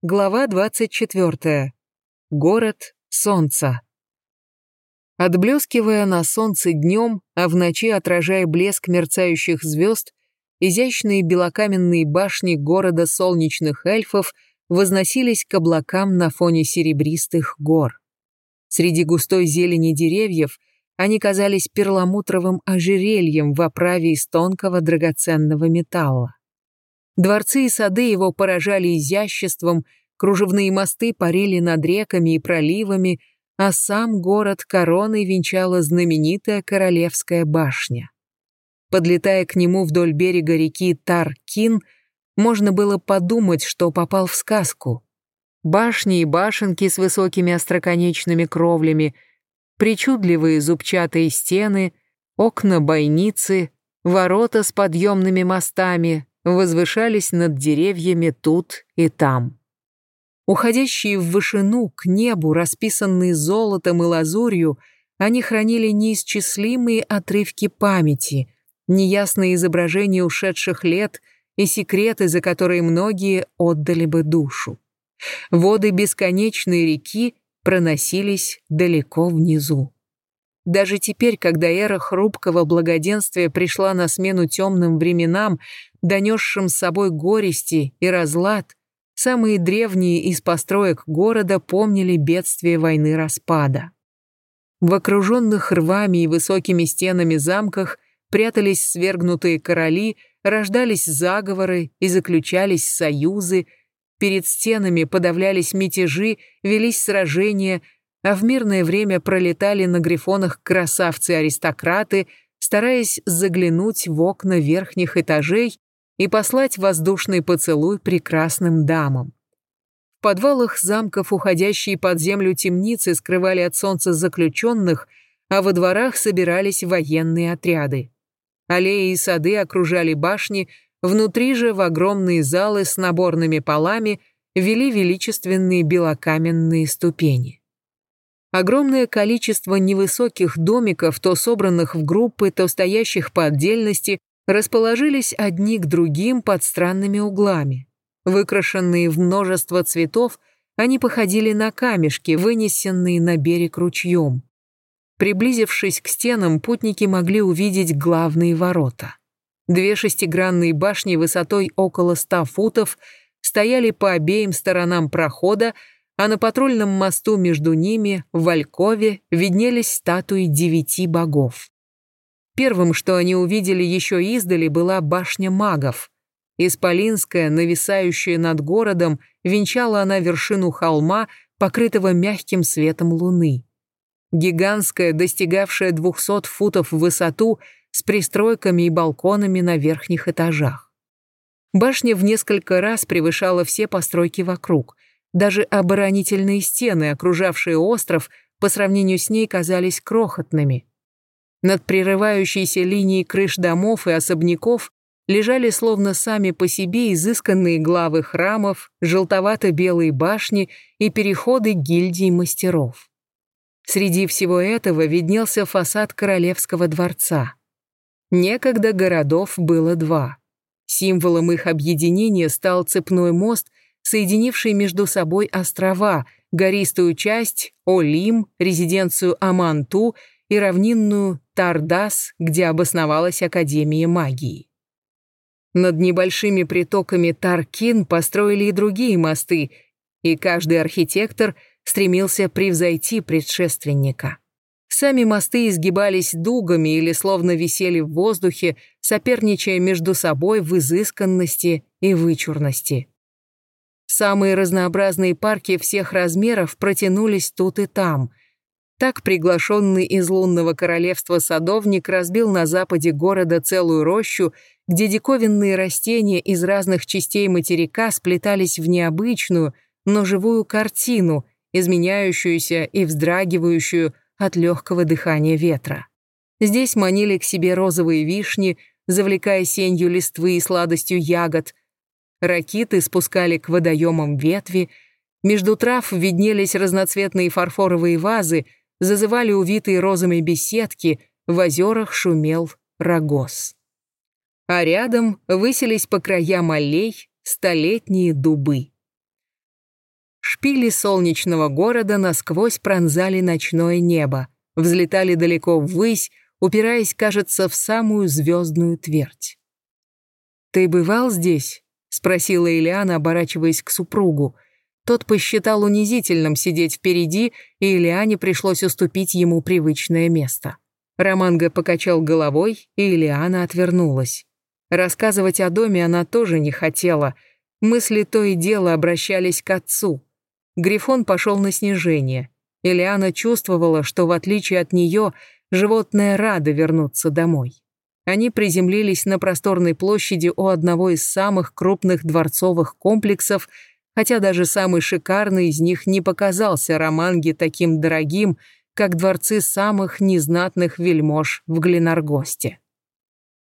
Глава 24. Город солнца. Отблескивая на солнце днем, а в ночи отражая блеск мерцающих звезд, изящные белокаменные башни города солнечных эльфов возносились к облакам на фоне серебристых гор. Среди густой зелени деревьев они казались перламутровым ожерельем в оправе из тонкого драгоценного металла. Дворцы и сады его поражали изяществом, кружевные мосты парили над реками и проливами, а сам город короной венчала знаменитая Королевская башня. Подлетая к нему вдоль берега реки Таркин, можно было подумать, что попал в сказку. Башни и башенки с высокими остроконечными кровлями, причудливые зубчатые стены, окна-бойницы, ворота с подъемными мостами, возвышались над деревьями тут и там. Уходящие в вышину, к небу, расписанные золотом и лазурью, они хранили неисчислимые отрывки памяти, неясные изображения ушедших лет и секреты, за которые многие отдали бы душу. Воды бесконечной реки проносились далеко внизу. Даже теперь, когда эра хрупкого благоденствия пришла на смену темным временам, донесшим с собой горести и разлад, самые древние из построек города помнили бедствие войны распада. В окруженных рвами и высокими стенами замках прятались свергнутые короли, рождались заговоры и заключались союзы, перед стенами подавлялись мятежи, велись сражения, а в мирное время пролетали на грифонах красавцы-аристократы, стараясь заглянуть в окна верхних этажей и послать воздушный поцелуй прекрасным дамам. В подвалах замков уходящие под землю темницы скрывали от солнца заключенных, а во дворах собирались военные отряды. Аллеи и сады окружали башни, внутри же в огромные залы с наборными полами вели величественные белокаменные ступени. Огромное количество невысоких домиков, то собранных в группы, то стоящих по отдельности, расположились одни к другим под странными углами. Выкрашенные в множество цветов, они походили на камешки, вынесенные на берег ручьем. Приблизившись к стенам, путники могли увидеть главные ворота. Две шестигранные башни высотой около ста футов стояли по обеим сторонам прохода, а на патрульном мосту между ними, в Алькове, виднелись статуи девяти богов. Первым, что они увидели еще издали, была башня магов. Исполинская, нависающая над городом, венчала она вершину холма, покрытого мягким светом луны. Гигантская, достигавшая 200 футов в высоту, с пристройками и балконами на верхних этажах. Башня в несколько раз превышала все постройки вокруг. Даже оборонительные стены, окружавшие остров, по сравнению с ней казались крохотными. Над прерывающейся линией крыш домов и особняков лежали словно сами по себе изысканные главы храмов, желтовато-белые башни и переходы гильдий мастеров. Среди всего этого виднелся фасад королевского дворца. Некогда городов было два. Символом их объединения стал цепной мост, соединивший между собой острова, гористую часть, Олим, резиденцию Аманту и равнинную Тардас, где обосновалась Академия магии. Над небольшими притоками Таркин построили и другие мосты, и каждый архитектор стремился превзойти предшественника. Сами мосты изгибались дугами или словно висели в воздухе, соперничая между собой в изысканности и вычурности. Самые разнообразные парки всех размеров протянулись тут и там, так приглашенный из лунного королевства садовник разбил на западе города целую рощу, где диковинные растения из разных частей материка сплетались в необычную, но живую картину, изменяющуюся и вздрагивающую от легкого дыхания ветра. Здесь манили к себе розовые вишни, завлекая сенью листвы и сладостью ягод. Ракиты спускали к водоемам ветви, между трав виднелись разноцветные фарфоровые вазы — зазывали увитые розами беседки, в озерах шумел рогоз. А рядом высились по краям аллей столетние дубы. Шпили солнечного города насквозь пронзали ночное небо, взлетали далеко ввысь, упираясь, кажется, в самую звездную твердь. «Ты бывал здесь?» — спросила Ильяна, оборачиваясь к супругу. Тот посчитал унизительным сидеть впереди, и Ильяне пришлось уступить ему привычное место. Романго покачал головой, и Ильяна отвернулась. Рассказывать о доме она тоже не хотела. Мысли то и дело обращались к отцу. Грифон пошел на снижение. Ильяна чувствовала, что в отличие от нее, животное радо вернуться домой. Они приземлились на просторной площади у одного из самых крупных дворцовых комплексов, хотя даже самый шикарный из них не показался Романге таким дорогим, как дворцы самых незнатных вельмож в Гленаргосте.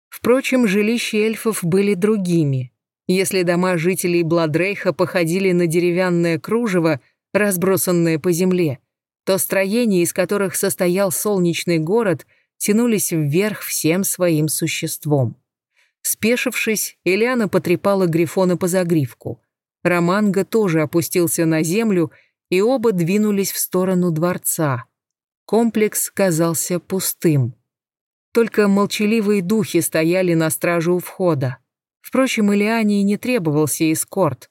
Впрочем, жилища эльфов были другими. Если дома жителей Бладрейха походили на деревянное кружево, разбросанное по земле, то строения, из которых состоял солнечный город, тянулись вверх всем своим существом. Спешившись, Элиана потрепала Грифона по загривку. Романго тоже опустился на землю, и оба двинулись в сторону дворца. Комплекс казался пустым. Только молчаливые духи стояли на страже у входа. Впрочем, Илиане и не требовался эскорт.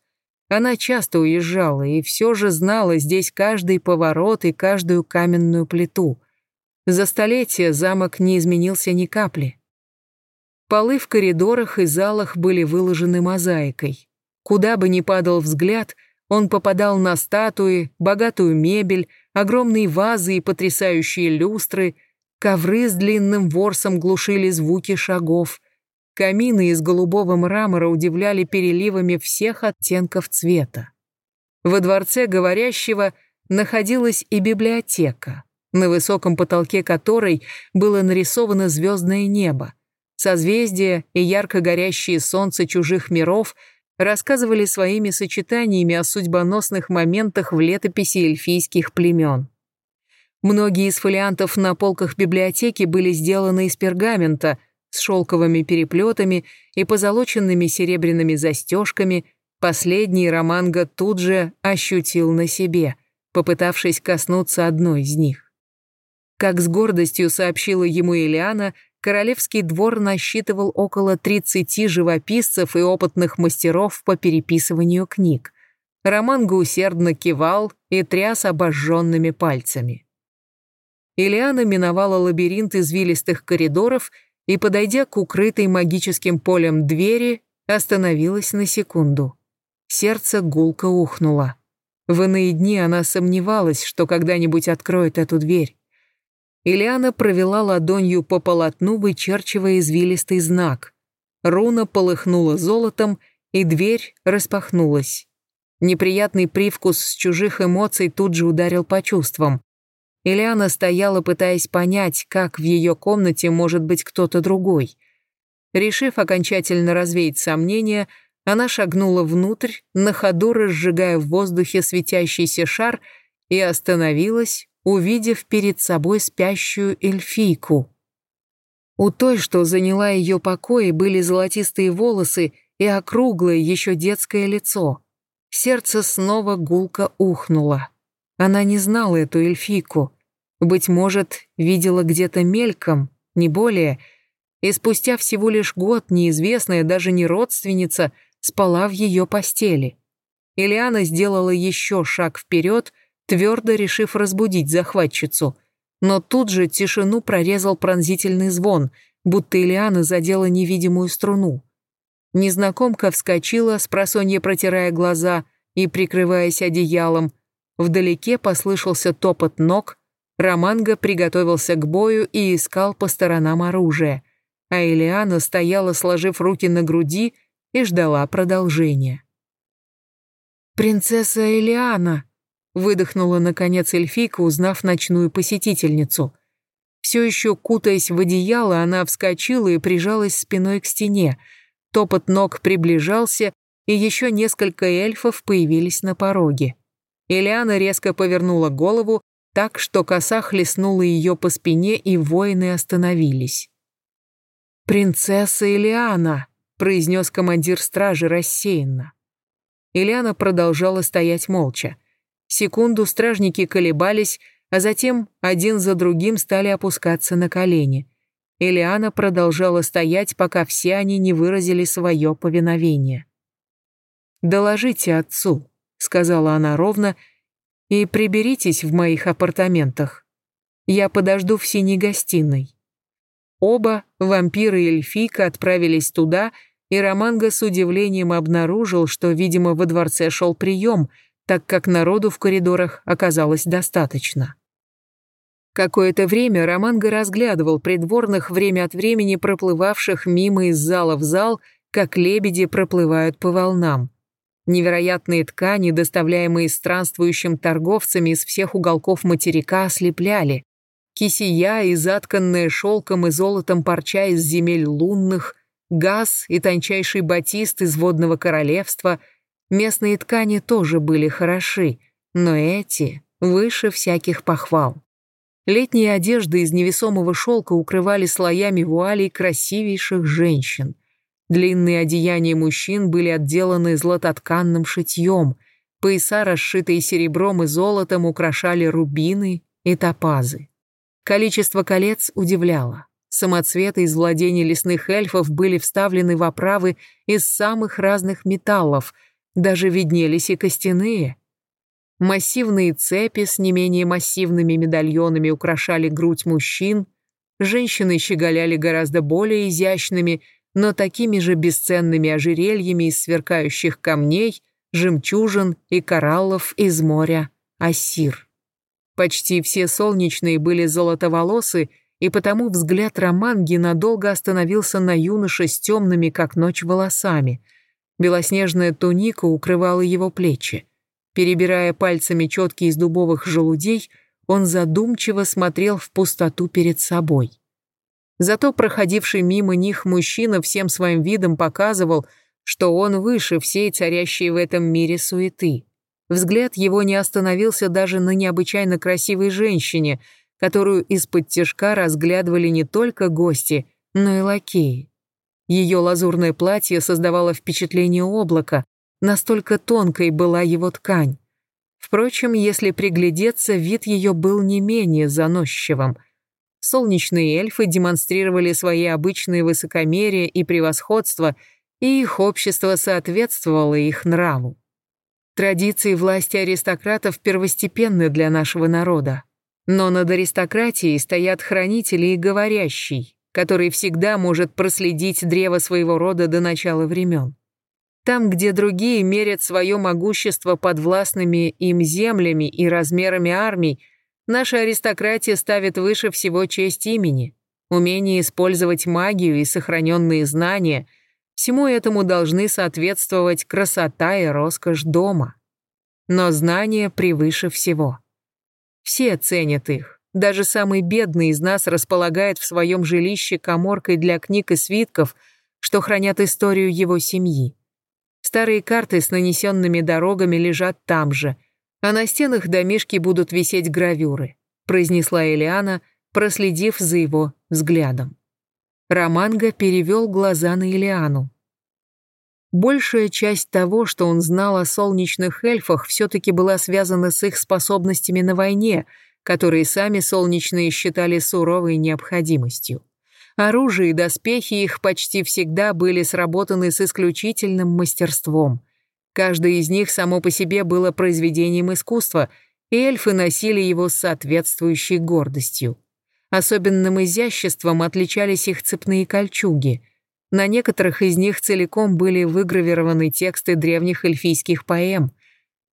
Она часто уезжала и все же знала здесь каждый поворот и каждую каменную плиту. За столетия замок не изменился ни капли. Полы в коридорах и залах были выложены мозаикой. Куда бы ни падал взгляд, он попадал на статуи, богатую мебель, огромные вазы и потрясающие люстры, ковры с длинным ворсом глушили звуки шагов — Камины из голубого мрамора удивляли переливами всех оттенков цвета. Во дворце говорящего находилась и библиотека, на высоком потолке которой было нарисовано звездное небо. Созвездия и ярко горящие солнца чужих миров рассказывали своими сочетаниями о судьбоносных моментах в летописи эльфийских племен. Многие из фолиантов на полках библиотеки были сделаны из пергамента – с шелковыми переплетами и позолоченными серебряными застежками, последний Романго тут же ощутил на себе, попытавшись коснуться одной из них. Как с гордостью сообщила ему Элиана, королевский двор насчитывал около 30 живописцев и опытных мастеров по переписыванию книг. Романго усердно кивал и тряс обожженными пальцами. Ильяна миновала лабиринт извилистых коридоров и, подойдя к укрытой магическим полем двери, остановилась на секунду. Сердце гулко ухнуло. В иные дни она сомневалась, что когда-нибудь откроет эту дверь. Ильяна провела ладонью по полотну, вычерчивая извилистый знак. Руна полыхнула золотом, и дверь распахнулась. Неприятный привкус с чужих эмоций тут же ударил по чувствам. Ильяна стояла, пытаясь понять, как в ее комнате может быть кто-то другой. Решив окончательно развеять сомнения, она шагнула внутрь, на ходу разжигая в воздухе светящийся шар и остановилась, увидев перед собой спящую эльфийку. У той, что заняла ее покои, были золотистые волосы и округлое еще детское лицо. Сердце снова гулко ухнуло. Она не знала эту эльфийку. Быть может, видела где-то мельком, не более. И спустя всего лишь год неизвестная, даже не родственница, спала в ее постели. Ильяна сделала еще шаг вперед, твердо решив разбудить захватчицу. Но тут же тишину прорезал пронзительный звон, будто Ильяна задела невидимую струну. Незнакомка вскочила, с просонья протирая глаза и прикрываясь одеялом, Вдалеке послышался топот ног, Романго приготовился к бою и искал по сторонам оружие, а Элиана стояла, сложив руки на груди, и ждала продолжения. «Принцесса Элиана!» — выдохнула наконец эльфийка, узнав ночную посетительницу. Все еще кутаясь в одеяло, она вскочила и прижалась спиной к стене. Топот ног приближался, и еще несколько эльфов появились на пороге. Элиана резко повернула голову, так что коса хлестнула ее по спине, и воины остановились. «Принцесса Элиана», — произнес командир стражи рассеянно. Элиана продолжала стоять молча. Секунду стражники колебались, а затем один за другим стали опускаться на колени. Элиана продолжала стоять, пока все они не выразили свое повиновение. «Доложите отцу», — сказала она ровно, — «и приберитесь в моих апартаментах. Я подожду в синей гостиной». Оба, вампиры и эльфийка, отправились туда, и Романго с удивлением обнаружил, что, видимо, во дворце шел прием, так как народу в коридорах оказалось достаточно. Какое-то время Романго разглядывал придворных время от времени проплывавших мимо из зала в зал, как лебеди проплывают по волнам. Невероятные ткани, доставляемые странствующим торговцами из всех уголков материка, ослепляли. Кисия и затканная шелком и золотом парча из земель лунных, газ и тончайший батист из водного королевства. Местные ткани тоже были хороши, но эти выше всяких похвал. Летние одежды из невесомого шелка укрывали слоями вуалей красивейших женщин. Длинные одеяния мужчин были отделаны златотканным шитьем, пояса, расшитые серебром и золотом, украшали рубины и топазы. Количество колец удивляло. Самоцветы из владений лесных эльфов были вставлены в оправы из самых разных металлов, даже виднелись и костяные. Массивные цепи с не менее массивными медальонами украшали грудь мужчин, женщины щеголяли гораздо более изящными, но такими же бесценными ожерельями из сверкающих камней, жемчужин и кораллов из моря Ассир. Почти все солнечные были золотоволосы, и потому взгляд Романги надолго остановился на юноше с темными, как ночь, волосами. Белоснежная туника укрывала его плечи. Перебирая пальцами четки из дубовых желудей, он задумчиво смотрел в пустоту перед собой. Зато проходивший мимо них мужчина всем своим видом показывал, что он выше всей царящей в этом мире суеты. Взгляд его не остановился даже на необычайно красивой женщине, которую из-под тяжка разглядывали не только гости, но и лакеи. Ее лазурное платье создавало впечатление облака, Настолько тонкой была его ткань. Впрочем, если приглядеться, вид ее был не менее заносчивым. Солнечные эльфы демонстрировали свои обычные высокомерие и превосходство, и их общество соответствовало их нраву. Традиции власти аристократов первостепенны для нашего народа. Но над аристократией стоят хранители и говорящий, который всегда может проследить древо своего рода до начала времен. Там, где другие мерят свое могущество подвластными им землями и размерами армий, наша аристократия ставит выше всего честь имени, умение использовать магию и сохраненные знания. Всему этому должны соответствовать красота и роскошь дома. Но знания превыше всего. Все ценят их. Даже самый бедный из нас располагает в своем жилище коморкой для книг и свитков, что хранят историю его семьи. Старые карты с нанесенными дорогами лежат там же, а на стенах домишки будут висеть гравюры», произнесла Элиана, проследив за его взглядом. Романго перевел глаза на Элиану. Большая часть того, что он знал о солнечных эльфах, все-таки была связана с их способностями на войне, которые сами солнечные считали суровой необходимостью. Оружие и доспехи их почти всегда были сработаны с исключительным мастерством. Каждое из них само по себе было произведением искусства, и эльфы носили его с соответствующей гордостью. Особенным изяществом отличались их цепные кольчуги. На некоторых из них целиком были выгравированы тексты древних эльфийских поэм.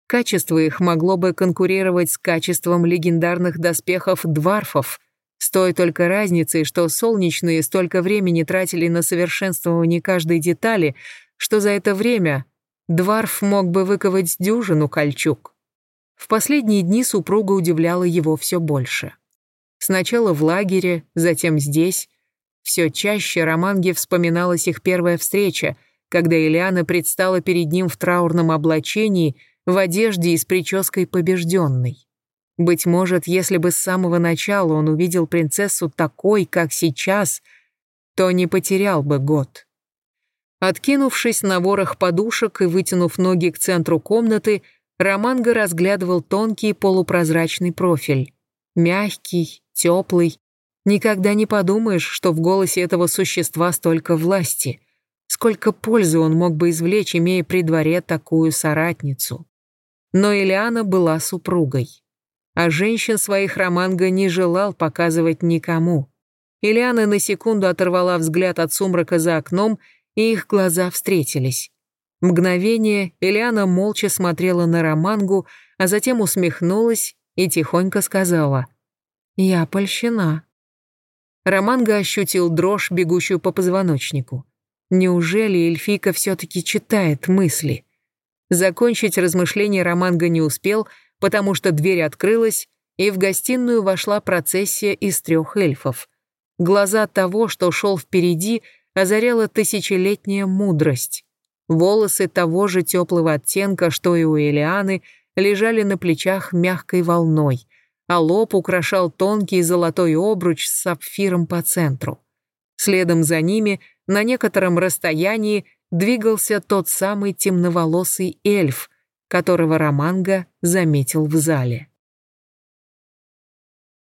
Качество их могло бы конкурировать с качеством легендарных доспехов дварфов — с той только разницей, что солнечные столько времени тратили на совершенствование каждой детали, что за это время Дварф мог бы выковать дюжину кольчуг. В последние дни супруга удивляла его все больше. Сначала в лагере, затем здесь. Все чаще Романге вспоминалась их первая встреча, когда Ильяна предстала перед ним в траурном облачении, в одежде и с прической побежденной. Быть может, если бы с самого начала он увидел принцессу такой, как сейчас, то не потерял бы год. Откинувшись на ворох подушек и вытянув ноги к центру комнаты, Романго разглядывал тонкий полупрозрачный профиль. Мягкий, теплый. Никогда не подумаешь, что в голосе этого существа столько власти. Сколько пользы он мог бы извлечь, имея при дворе такую соратницу. Но Элиана была супругой. А женщин своих Романго не желал показывать никому. Ильяна на секунду оторвала взгляд от сумрака за окном, и их глаза встретились. Мгновение Ильяна молча смотрела на Романгу, а затем усмехнулась и тихонько сказала «Я польщена». Романга ощутил дрожь, бегущую по позвоночнику. Неужели эльфийка все-таки читает мысли? Закончить размышления Романга не успел, потому что дверь открылась, и в гостиную вошла процессия из трех эльфов. Глаза того, что шел впереди, озаряла тысячелетняя мудрость. Волосы того же теплого оттенка, что и у Элианы, лежали на плечах мягкой волной, а лоб украшал тонкий золотой обруч с сапфиром по центру. Следом за ними, на некотором расстоянии, двигался тот самый темноволосый эльф, которого Романга заметил в зале.